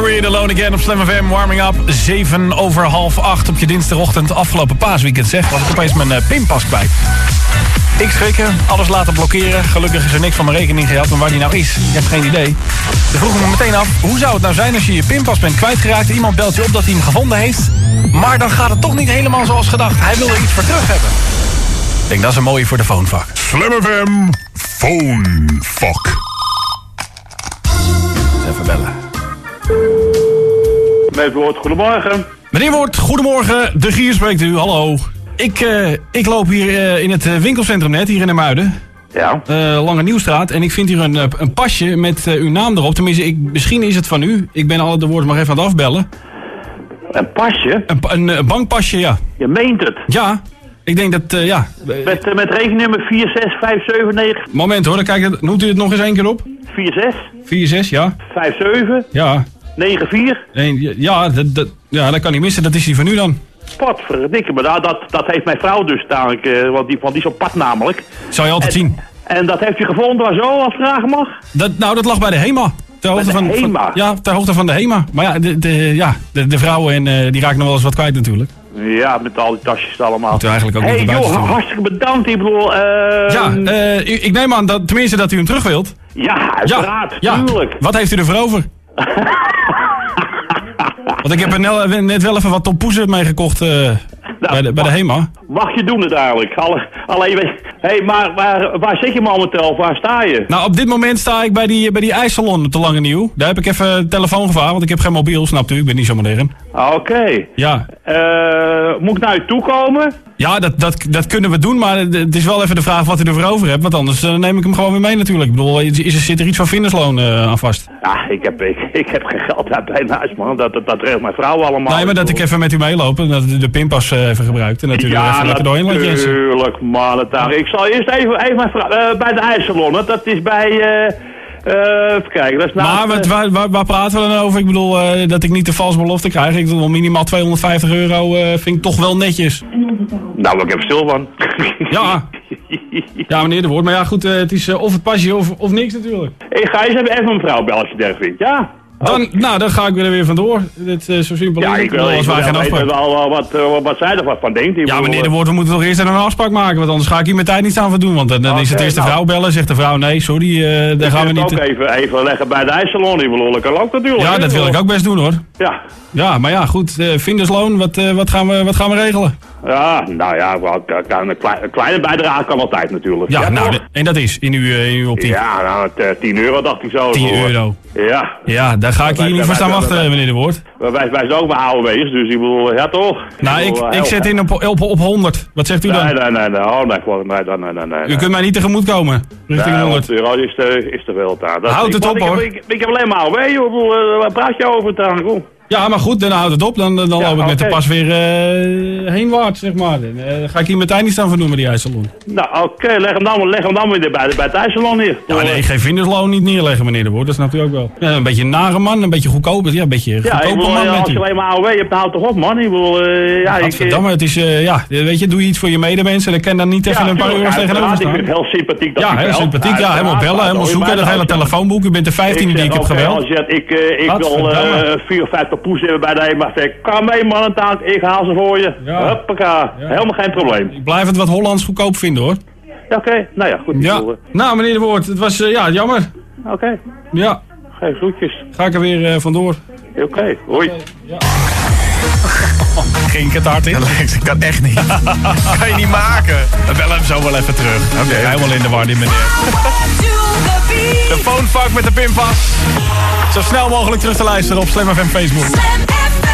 Reed, Alone Again op Slam warming up. 7 over half 8 op je dinsdagochtend. Afgelopen paasweekend zeg, was ik opeens mijn uh, pinpas kwijt. Ik schrikken, alles laten blokkeren. Gelukkig is er niks van mijn rekening gehad, maar waar die nou is, ik heb geen idee. Dan vroeg ik me meteen af, hoe zou het nou zijn als je je pinpas bent kwijtgeraakt... iemand belt je op dat hij hem gevonden heeft... maar dan gaat het toch niet helemaal zoals gedacht. Hij wil er iets voor terug hebben. Ik denk, dat is een mooie voor de phonevak. Slam FM, phonevak. Woord, goedemorgen. Meneer Woord, goedemorgen. De Gier spreekt u, hallo. Ik, eh, ik loop hier eh, in het eh, winkelcentrum net, hier in de Muiden. Ja. Lange Nieuwstraat. En ik vind hier een, een pasje met uw naam erop. Tenminste, ik, misschien is het van u. Ik ben al de woord maar even aan het afbellen. Een pasje? Een, een, eh, bankpasje, ja. Je meent het. Ja, ik denk dat, ja. Met, met rekeningnummer 46579 Moment hoor, dan kijk, noemt u het nog eens één keer op? 46 4, 6, ja. 57 Ja. 94. Nee, ja, dat, dat, ja, dat kan niet missen. Dat is die van u dan. Potverdikke, maar dat, dat, dat heeft mijn vrouw dus dadelijk, eh, want die, want die is op pad namelijk. Zou je altijd zien. En dat heeft u gevonden waar zo, als vragen mag? Dat, nou, dat lag bij de HEMA. Ter hoogte van, van- ja, ter hoogte van de HEMA. Maar ja, de, de, ja, de, de vrouwen en, eh, die raken nog wel eens wat kwijt natuurlijk. Ja, met al die tasjes allemaal. Eigenlijk ook hey, niet joh, sturen. hartstikke bedankt. Ik bedoel, eh Ja, eh, ik ik neem aan dat, tenminste dat u hem terug wilt. ja, uiteraard, ja. tuurlijk. Wat heeft u ervoor over? Want ik heb er net, wel even wat tompoezen mee gekocht eh, bij, de, bij de HEMA. Mag je doen het eigenlijk. Alle, alleen, weet- hey, maar waar, waar zit je momenteel? Waar sta je? Nou, op dit moment sta ik bij die, bij die ijssalon de Lange Nieuw. Daar heb ik even telefoon gevraagd, want ik heb geen mobiel, snapt u? Ik ben niet zo modern. Ah, Oké. Ja, Eh, moet ik naar u toe komen? Ja dat, dat, dat kunnen we doen, maar het is wel even de vraag wat u ervoor over hebt. Want anders eh, neem ik hem gewoon weer mee natuurlijk. Ik bedoel, is, is er, zit er iets van vindersloon eh, aan vast? Ja, ik heb, ik, ik heb geen geld uit bij huis, man. Dat, dat, dat regelt mijn vrouw allemaal. Nee, maar dat ik even met u meeloop en dat u de pinpas eh, even gebruikt. En er Ja, even lekker doorheen laat natuurlijk, man. Ik zal eerst even, even mijn vrouw... bij de ijssalon, dat is bij... eh, even kijken, dat is Maar naast, wat, waar, waar, waar praten we dan over? Ik bedoel, dat ik niet de valse belofte krijg. Ik bedoel, minimaal 250 euro eh, vind ik toch wel netjes. Nou, ik heb er stil van. Ja. Ja, meneer de Woord. Maar ja, goed, eh, het is eh, of het pasje of, of niks natuurlijk. ik ga eens even, even mijn vrouw bellen als je erg vindt, ja? Dan, nou, dan ga ik er weer vandoor. Dit is zo simpel. Ja, ik wil, ik wil wij geen afspraak. wel wat, wat zij er wat van denkt. Ja, meneer de eh, Woord, we moeten toch eerst een afspraak maken. Want anders ga ik hier mijn tijd niet aan doen. Want dan, dan is het eerst de nou. vrouw bellen. Zegt de vrouw, nee, sorry, eh daar gaan we niet... ook even, even leggen bij de ijssalon. Dat kan ook natuurlijk. Ja, dat wil ik ook best doen hoor. Ja. Ja, maar ja, goed. eh vindersloon, wat, wat, gaan we, wat gaan we regelen? Ja, nou ja, een, klei- een kleine bijdrage kan altijd natuurlijk. Ja, nou, de- en dat is in uw, in uw optiek. Ja, nou, het, eh, 10 euro dacht ik zo. 10 voor. euro. Ja, Ja, daar ga ik hier niet voor staan wachten, wij- meneer de Woord. wij, wij zijn ook bij AOW's, dus ik bedoel, ja toch? Nou, ik, ik zet in op, op, op 100. Wat zegt u dan? nee, nee, nee, oh, nee, gewoon- nee, nee, nee, nee, nee. U kunt mij niet tegemoet komen. Richting Nee, 100. 100 euro is te, is te veel daar. Houd het op, hoor. Ik, heb alleen maar AOW, joh. Eh, waar praat je over trouwens? Ja, maar goed, dan houdt het op. Dan, dan Ja, loop ik met de pas weer eh heenwaarts, zeg maar. Dan eh, ga ik hier tijd niet staan met die ijssalon. Nou, oké, leg hem dan, leg hem dan weer bij, de- bij het ijssalon hier. Ja, nee, geen vindersloon niet neerleggen, meneer de Woord. Dat snapt u ook wel. Ja, een beetje een nare man, een beetje goedkoop. Ja, een beetje Ja, ik bedoel, man eh, als je alleen maar AOW hebt, dan houdt toch op, man. Ik bedoel, eh, ja, ik... Gadverdamme, het is, ja, weet je, doe je iets voor je medemensen. Dan kan dan niet even een paar euro's tegenover uiteraard, Ik staan. vind het heel sympathiek dat Ja, heel sympathiek. Ja, helemaal bellen, helemaal zoeken. Dat hele telefoonboek. U bent de 15e die ik heb gebeld. Als je zegt, ik, ik wil Gadverdamme. eh 54 poes hebben bij de HEMA. Zeg, Kan mee man, een taak. Ik haal ze voor je. Ja. Huppaka. Ja. Helemaal geen probleem. Ik blijf het wat Hollands goedkoop vinden, hoor. Ja, oké. Nou ja, goed. Ja. bedoel, Nou, meneer de Woord, het was, eh, ja, jammer. eh, Oké. Ja, Geen groetjes. ga ik er weer eh, vandoor. Oké. Hoi. Ging ik het hard in? Ik kan echt niet. kan je niet maken. We bellen hem zo wel even terug. Oké. Helemaal in de war, die meneer. De phonevak met de pinpas. Zo snel mogelijk terug te luisteren op Slam FM Facebook. Slam FM.